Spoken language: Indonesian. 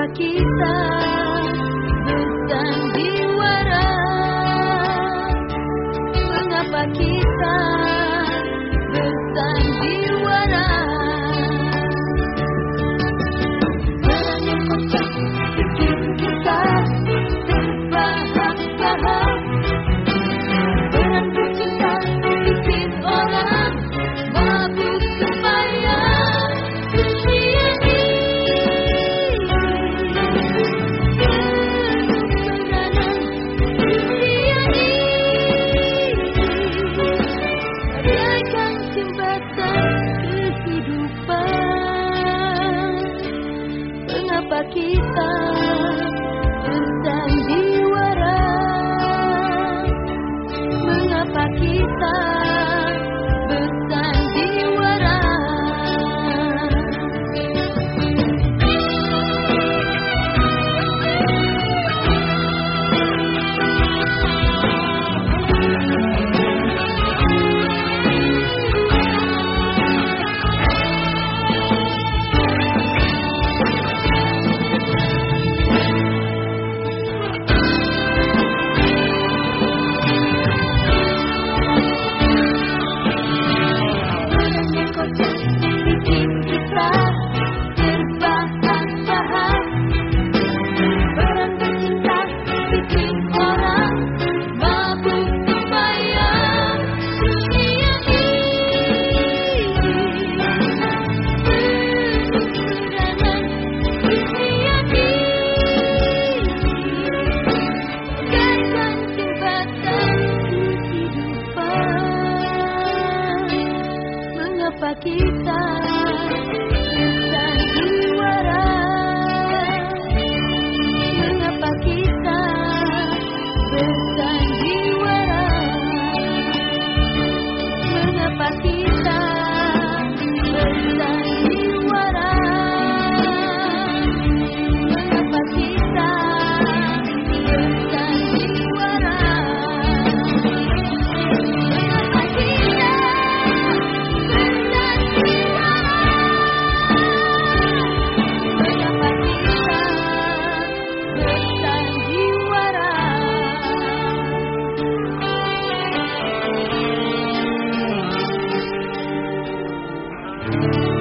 siapa kita bukan diwara mengapa kita jembatan kehidupan Mengapa kita thank you